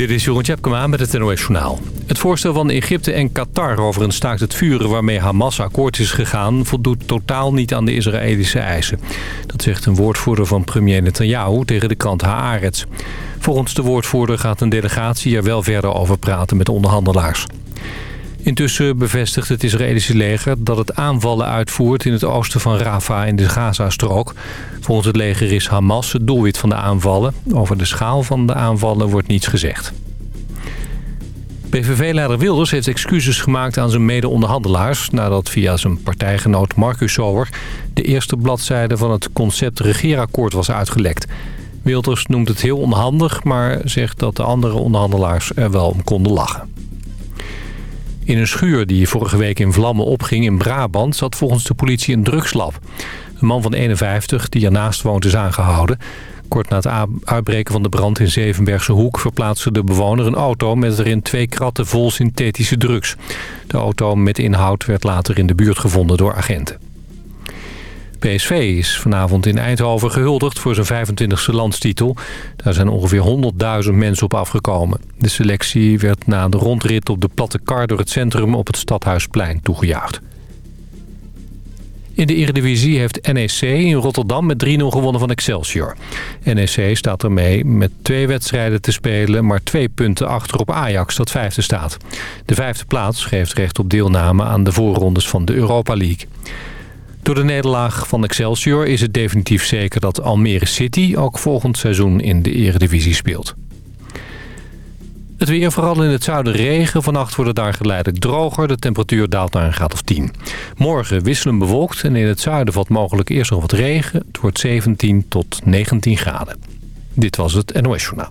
Dit is Jeroen Tjepkema met het NOS Journaal. Het voorstel van Egypte en Qatar over een staakt het vuren waarmee Hamas akkoord is gegaan... voldoet totaal niet aan de Israëlische eisen. Dat zegt een woordvoerder van premier Netanyahu tegen de krant Haaretz. Volgens de woordvoerder gaat een delegatie er wel verder over praten met onderhandelaars. Intussen bevestigt het Israëlische leger dat het aanvallen uitvoert in het oosten van Rafah in de Gazastrook. Volgens het leger is Hamas het doelwit van de aanvallen. Over de schaal van de aanvallen wordt niets gezegd. PVV-leider Wilders heeft excuses gemaakt aan zijn mede-onderhandelaars... nadat via zijn partijgenoot Marcus Sower... de eerste bladzijde van het concept regeerakkoord was uitgelekt. Wilders noemt het heel onhandig, maar zegt dat de andere onderhandelaars er wel om konden lachen. In een schuur die vorige week in vlammen opging in Brabant... zat volgens de politie een drugslab. Een man van 51 die ernaast woont is aangehouden. Kort na het uitbreken van de brand in Zevenbergse Hoek... verplaatste de bewoner een auto met erin twee kratten vol synthetische drugs. De auto met inhoud werd later in de buurt gevonden door agenten. PSV is vanavond in Eindhoven gehuldigd voor zijn 25e landstitel. Daar zijn ongeveer 100.000 mensen op afgekomen. De selectie werd na de rondrit op de platte kar door het centrum op het Stadhuisplein toegejuicht. In de Eredivisie heeft NEC in Rotterdam met 3-0 gewonnen van Excelsior. NEC staat ermee met twee wedstrijden te spelen... maar twee punten achter op Ajax, dat vijfde staat. De vijfde plaats geeft recht op deelname aan de voorrondes van de Europa League. Door de nederlaag van Excelsior is het definitief zeker dat Almere City ook volgend seizoen in de eredivisie speelt. Het weer, vooral in het zuiden regen. Vannacht wordt het daar geleidelijk droger. De temperatuur daalt naar een graad of 10. Morgen wisselen bewolkt en in het zuiden valt mogelijk eerst nog wat regen. Het wordt 17 tot 19 graden. Dit was het NOS Journaal.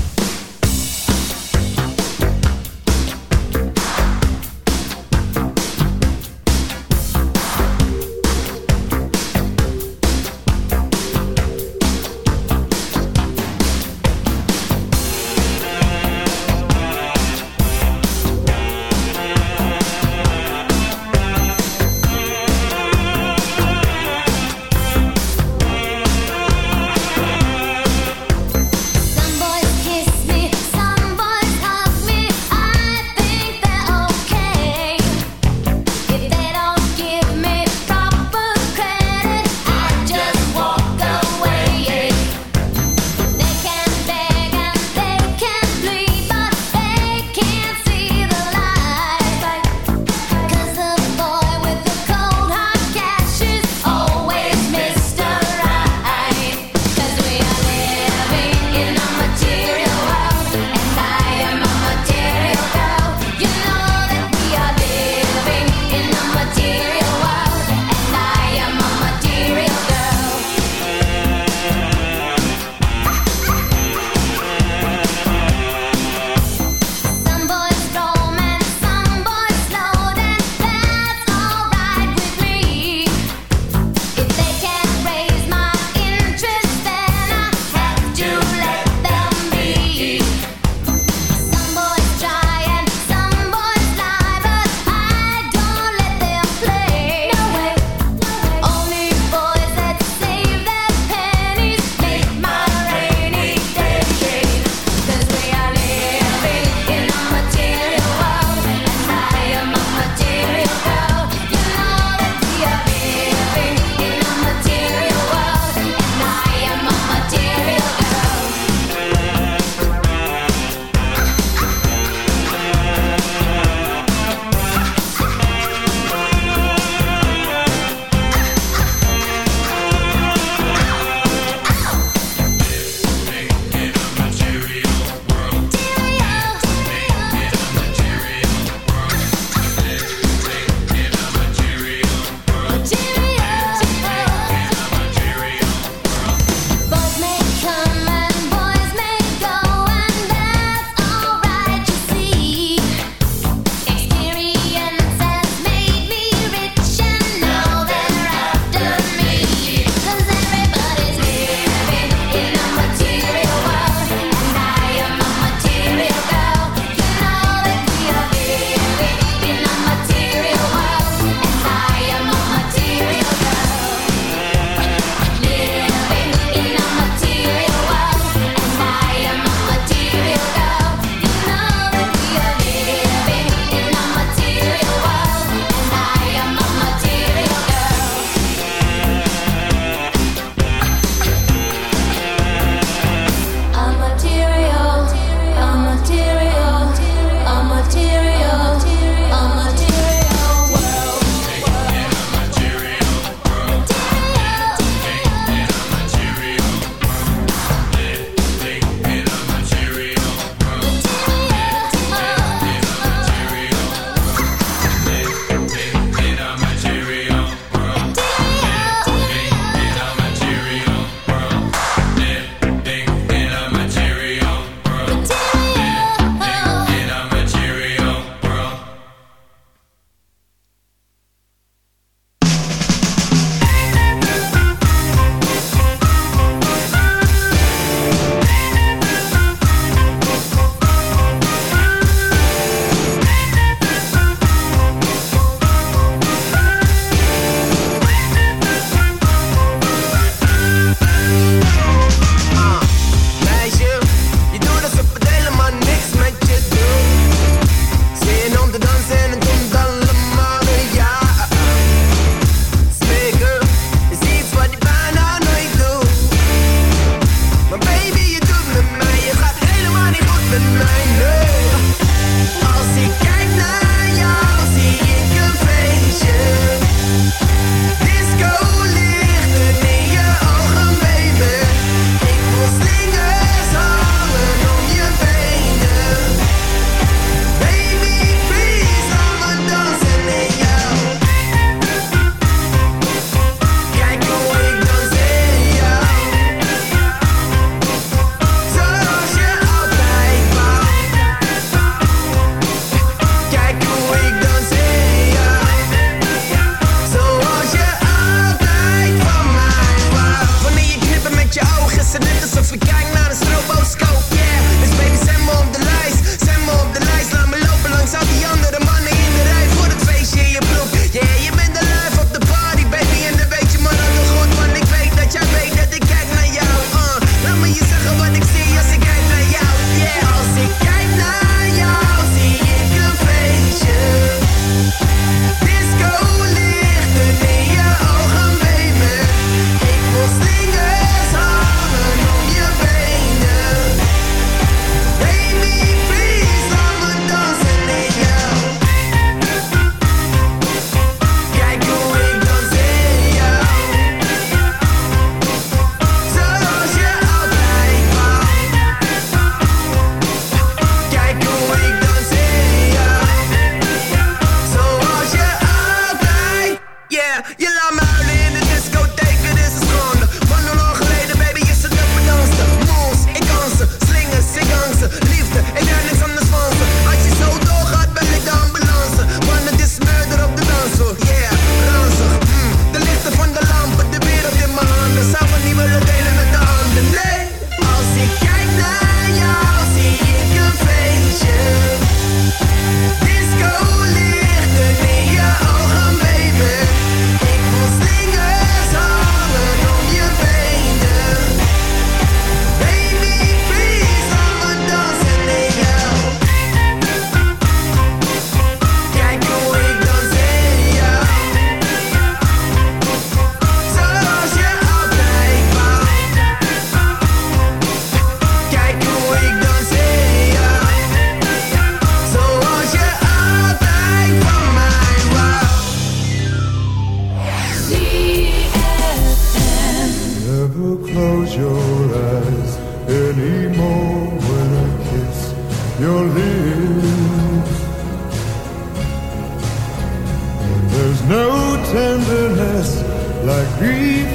Grief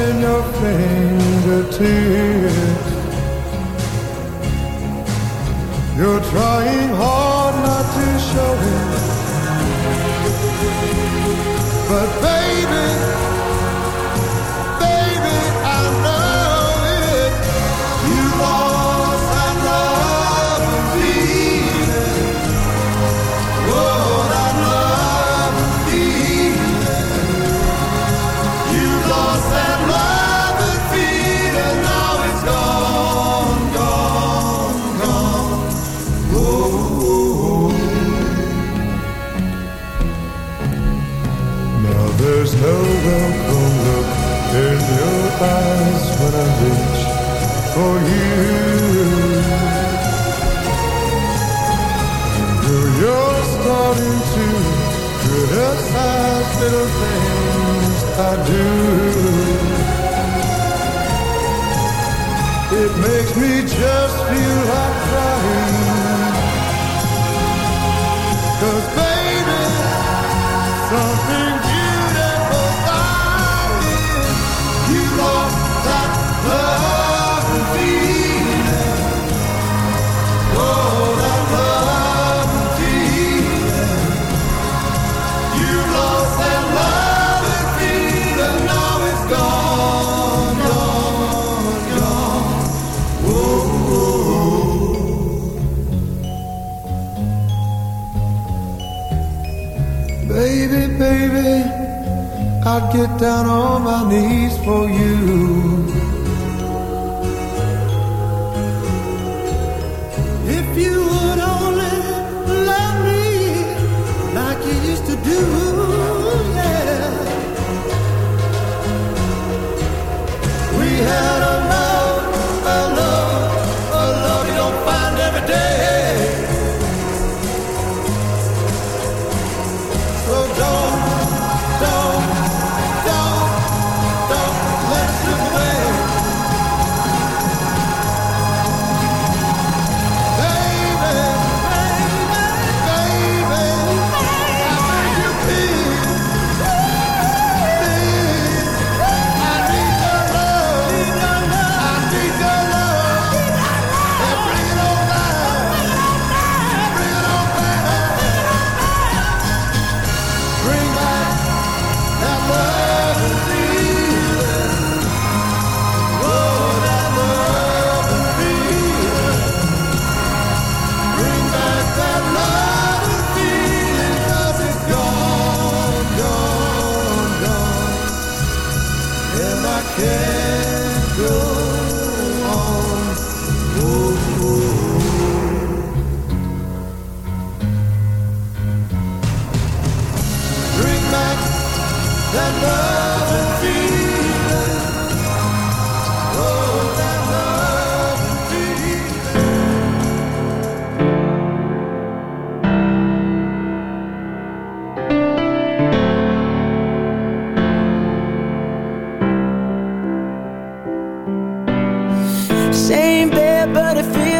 in your fingertips. You're trying hard not to show it, but baby. For you. Girl, you're starting to criticize little things I do. It makes me just feel like I'd get down on my knees for you. If you would only love me like you used to do,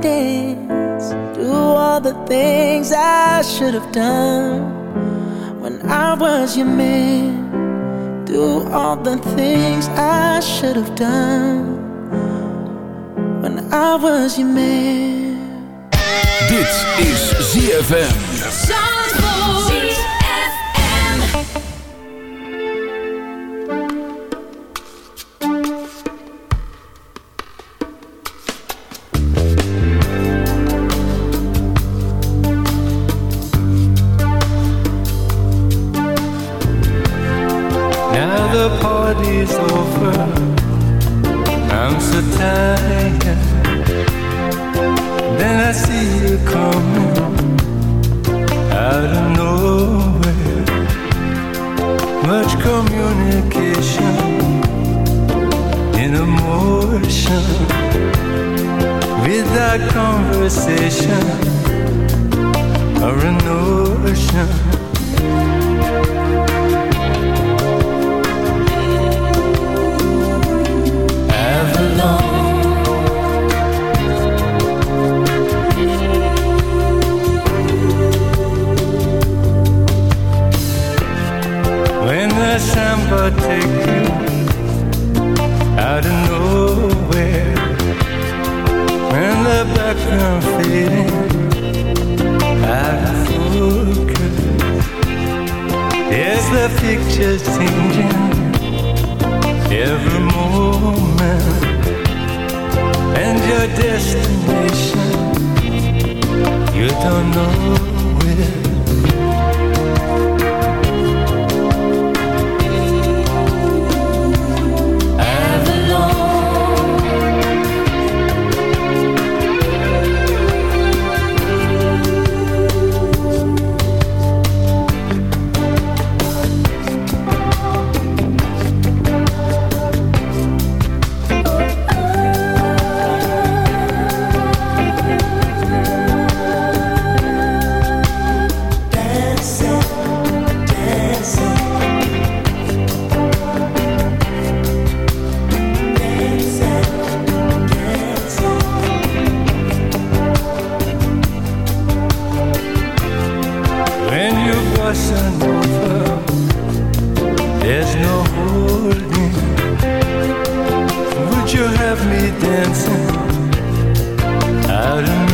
dance Do all the things I should have done When I was your man Do all the things I should have done when I was your man. Dit is ZFM. Conversation or a notion. Have me dancing. Out of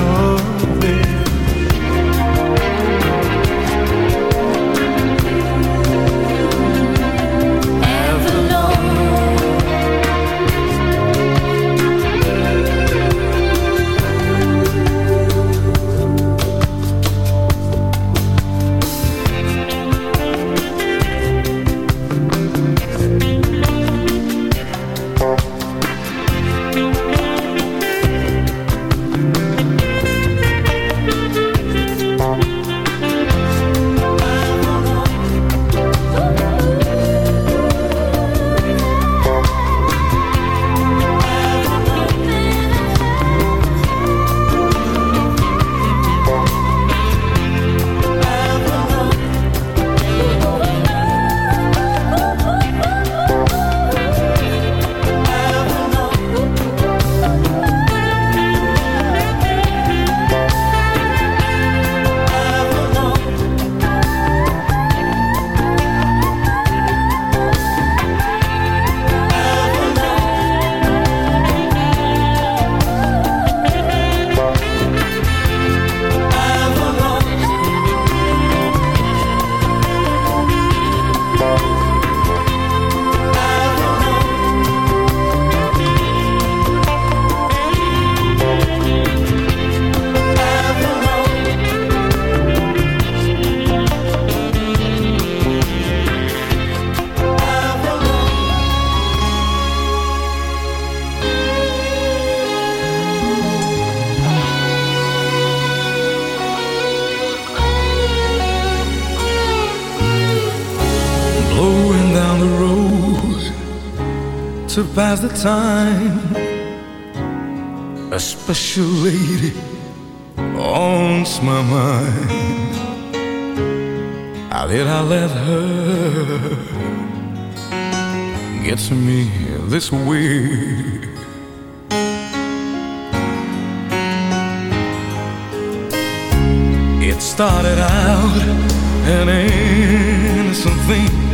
to pass the time. A special lady haunts my mind. How did I let her get to me this way? It started out an innocent thing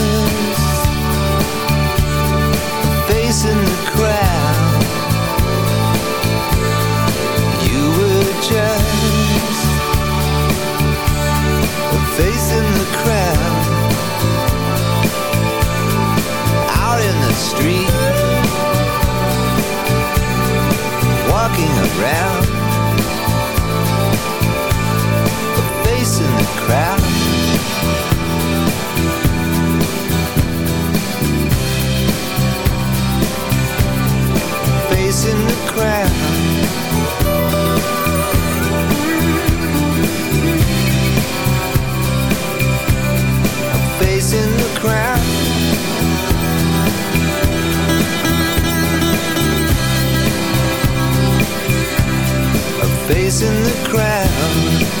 around. Face in the crowd. Face in the crowd. down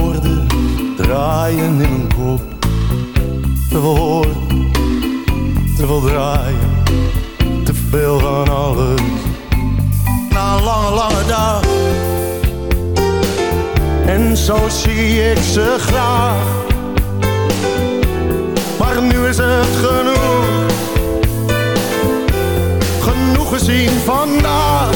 draaien in mijn kop. Te veel woorden, te veel draaien, te veel van alles. Na een lange, lange dag. En zo zie ik ze graag. Maar nu is het genoeg. Genoeg gezien vandaag.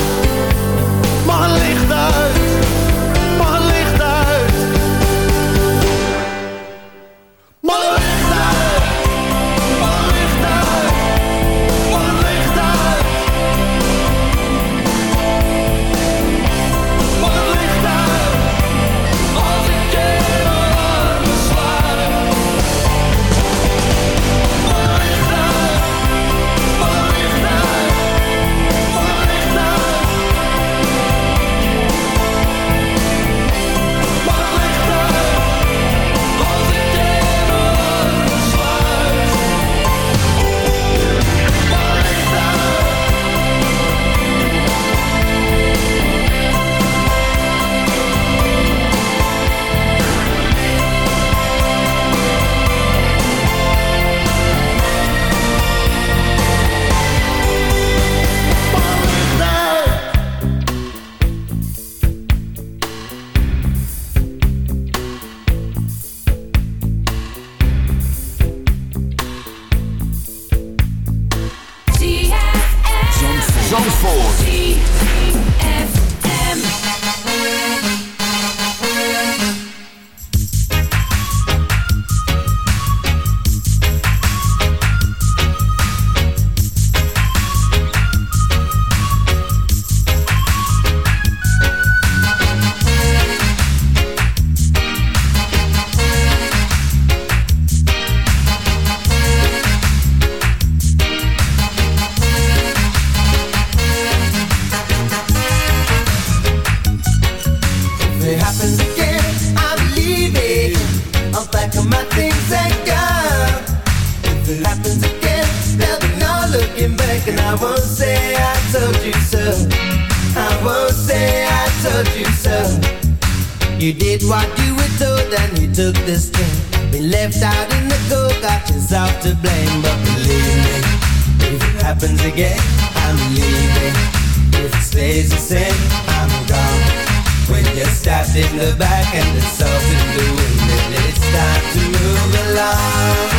The back and the salt in the wind, then it's time to move along.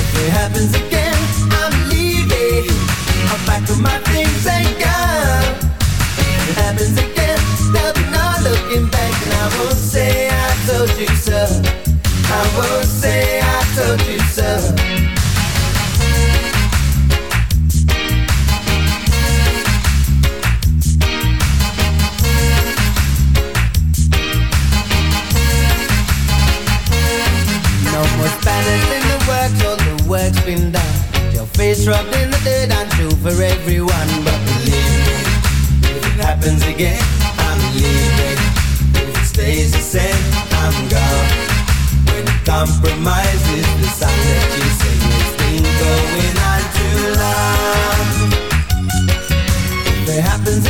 If it happens again, I'm leaving. I'll pack up my things and go. If it happens again, there'll be no looking back, and I won't say I told you so. I won't say I told you so. work's been done Your face rubbed in the dirt and true for everyone But believe me, if it happens again I'm leaving. If it stays the same, I'm gone. When it compromises the sign that you say It's been going on too long. If it happens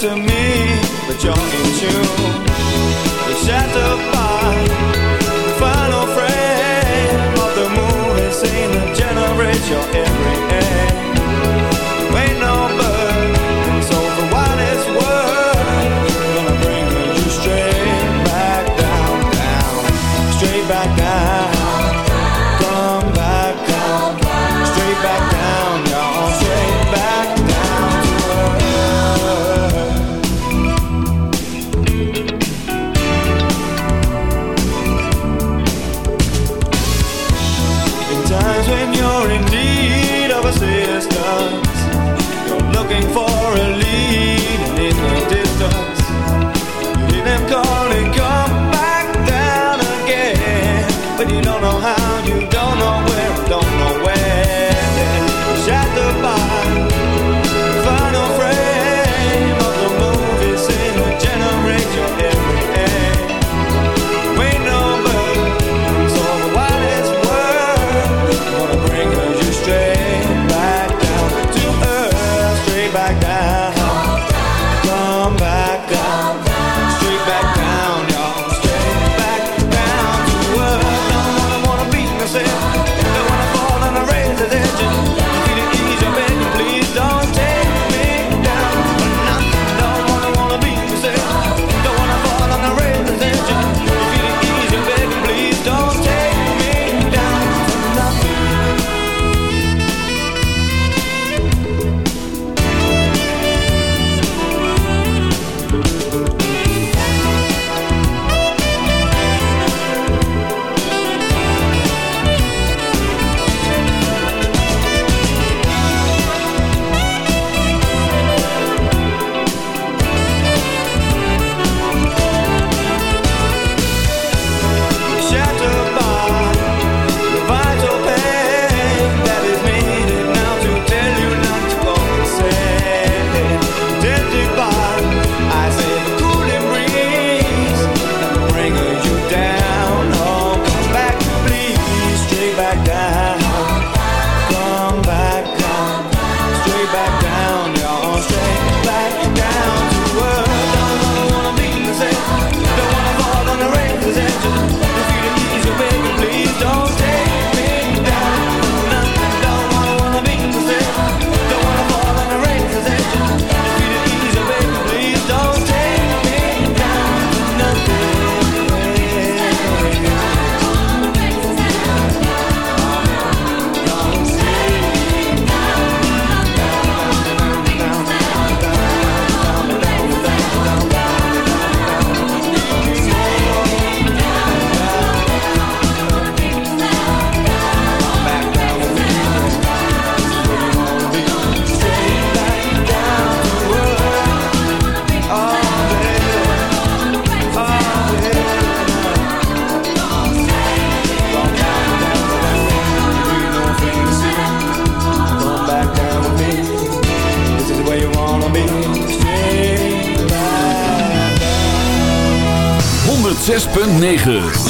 to me, but you're in tune. The shadow by the final frame of the moon is in a generation. .9